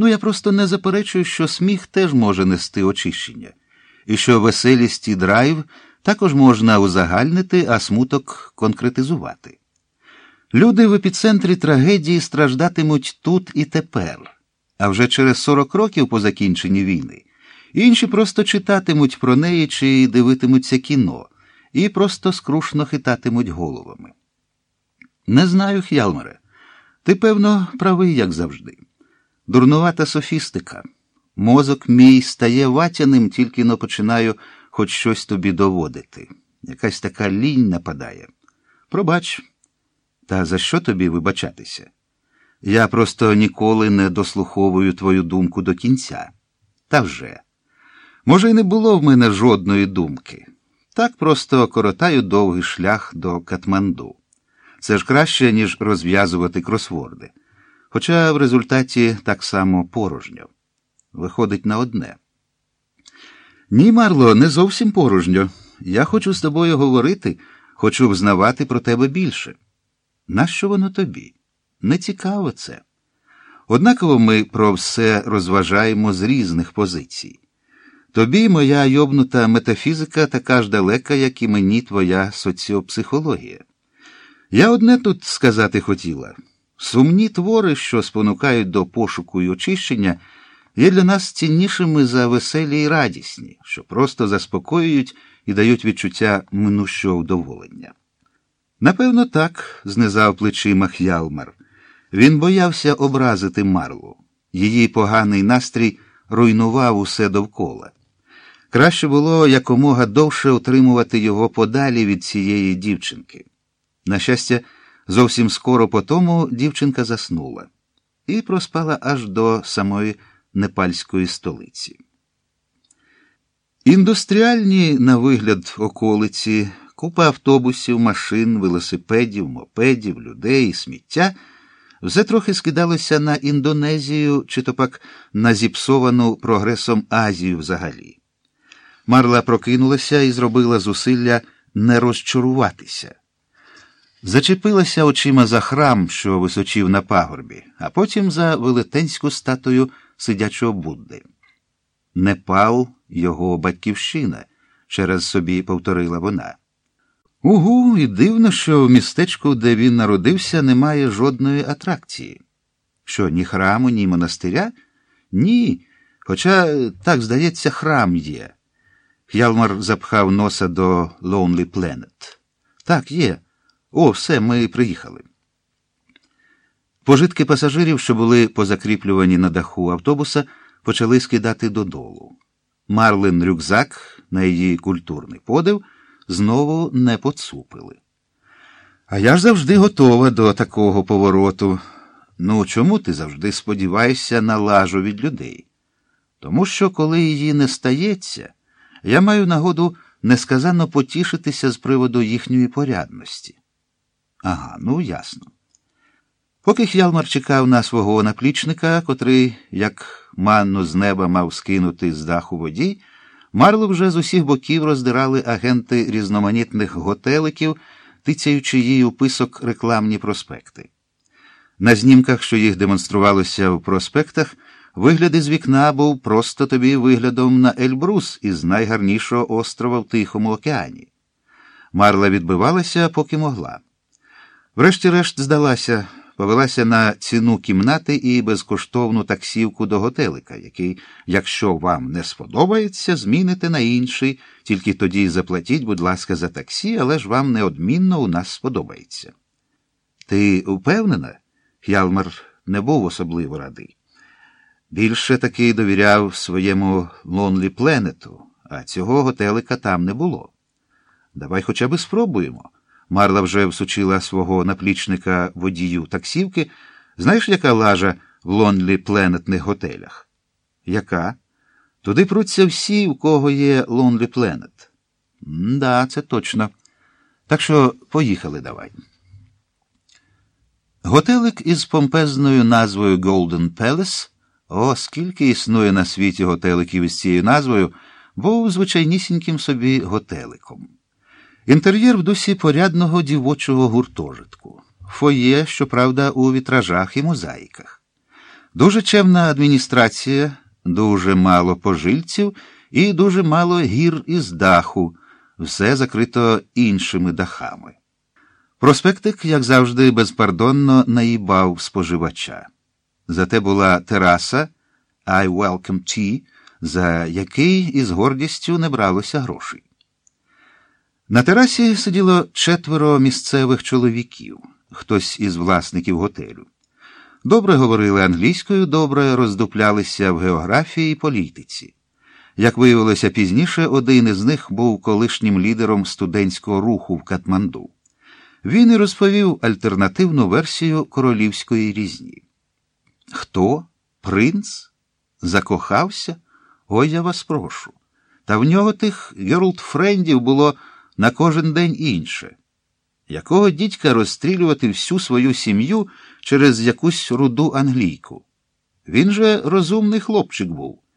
Ну, я просто не заперечую, що сміх теж може нести очищення, і що веселість і драйв також можна узагальнити, а смуток конкретизувати. Люди в епіцентрі трагедії страждатимуть тут і тепер, а вже через 40 років по закінченні війни інші просто читатимуть про неї чи дивитимуться кіно, і просто скрушно хитатимуть головами. Не знаю, Х'ялмаре. Ти, певно, правий, як завжди. Дурнувата софістика. Мозок мій стає ватяним, тільки но починаю хоч щось тобі доводити. Якась така лінь нападає. Пробач, та за що тобі вибачатися? Я просто ніколи не дослуховую твою думку до кінця. Та вже. Може, й не було в мене жодної думки. Так просто коротаю довгий шлях до Катманду. Це ж краще, ніж розв'язувати кросворди. Хоча в результаті так само порожньо. Виходить на одне. Ні, Марло, не зовсім порожньо. Я хочу з тобою говорити, хочу взнавати про тебе більше. Нащо воно тобі? Не цікаво це. Однаково ми про все розважаємо з різних позицій. Тобі моя йобнута метафізика така ж далека, як і мені твоя соціопсихологія. Я одне тут сказати хотіла сумні твори, що спонукають до пошуку й очищення, є для нас ціннішими за веселі й радісні, що просто заспокоюють і дають відчуття минущого вдоволення. Напевно, так, знизав плечима Х'ялмар. Він боявся образити Марлу. Її поганий настрій руйнував усе довкола. Краще було якомога довше утримувати його подалі від цієї дівчинки. На щастя, зовсім скоро по тому дівчинка заснула і проспала аж до самої непальської столиці. Індустріальні, на вигляд, околиці, купа автобусів, машин, велосипедів, мопедів, людей, сміття все трохи скидалося на Індонезію чи то пак на зіпсовану прогресом Азію взагалі. Марла прокинулася і зробила зусилля не розчаруватися. Зачепилася очима за храм, що височив на пагорбі, а потім за велетенську статую сидячого Будди. Непал його батьківщина, через собі повторила вона. Угу, і дивно, що в містечку, де він народився, немає жодної атракції. Що, ні храму, ні монастиря? Ні. Хоча, так здається, храм є. Ялмар запхав носа до Lonely Planet. Так, є. О, все, ми приїхали. Пожитки пасажирів, що були позакріплювані на даху автобуса, почали скидати додолу. Марлин рюкзак на її культурний подив знову не поцупили. А я ж завжди готова до такого повороту. Ну, чому ти завжди сподіваєшся на лажу від людей? Тому що, коли її не стається, я маю нагоду несказанно потішитися з приводу їхньої порядності. Ага, ну ясно. Поки Х'ялмар чекав на свого наплічника, котрий, як манну з неба мав скинути з даху водій, Марло вже з усіх боків роздирали агенти різноманітних готеликів, тицяючи їй у писок рекламні проспекти. На знімках, що їх демонструвалося в проспектах, вигляд із вікна був просто тобі виглядом на Ельбрус із найгарнішого острова в Тихому океані. Марла відбивалася, поки могла. Врешті-решт здалася, повелася на ціну кімнати і безкоштовну таксівку до готелика, який, якщо вам не сподобається, зміните на інший, тільки тоді заплатіть, будь ласка, за таксі, але ж вам неодмінно у нас сподобається. Ти впевнена? Х'ялмар не був особливо радий. Більше таки довіряв своєму Лонлі Пленету, а цього готелика там не було. Давай хоча б спробуємо. Марла вже всучила свого наплічника водію таксівки. Знаєш, яка лажа в Лонлі Пленетних готелях? Яка? Туди пруться всі, у кого є Лонлі Пленет. Да, це точно. Так що поїхали давай. Готелик із помпезною назвою Golden Palace, о, скільки існує на світі готеликів із цією назвою, був звичайнісіньким собі готеликом. Інтер'єр в дусі порядного дівочого гуртожитку, фоє, щоправда, у вітражах і мозаїках. Дуже чемна адміністрація, дуже мало пожильців і дуже мало гір із даху, все закрито іншими дахами. Проспектик, як завжди, безпардонно наїбав споживача. Зате була тераса I welcome tea, за який із гордістю не бралося грошей. На терасі сиділо четверо місцевих чоловіків, хтось із власників готелю. Добре говорили англійською, добре роздуплялися в географії і політиці. Як виявилося пізніше, один із них був колишнім лідером студентського руху в Катманду. Він і розповів альтернативну версію королівської різні. Хто? Принц? Закохався? Ой, я вас прошу. Та в нього тих герлдфрендів було на кожен день інше. Якого дідька розстрілювати всю свою сім'ю через якусь руду англійку? Він же розумний хлопчик був.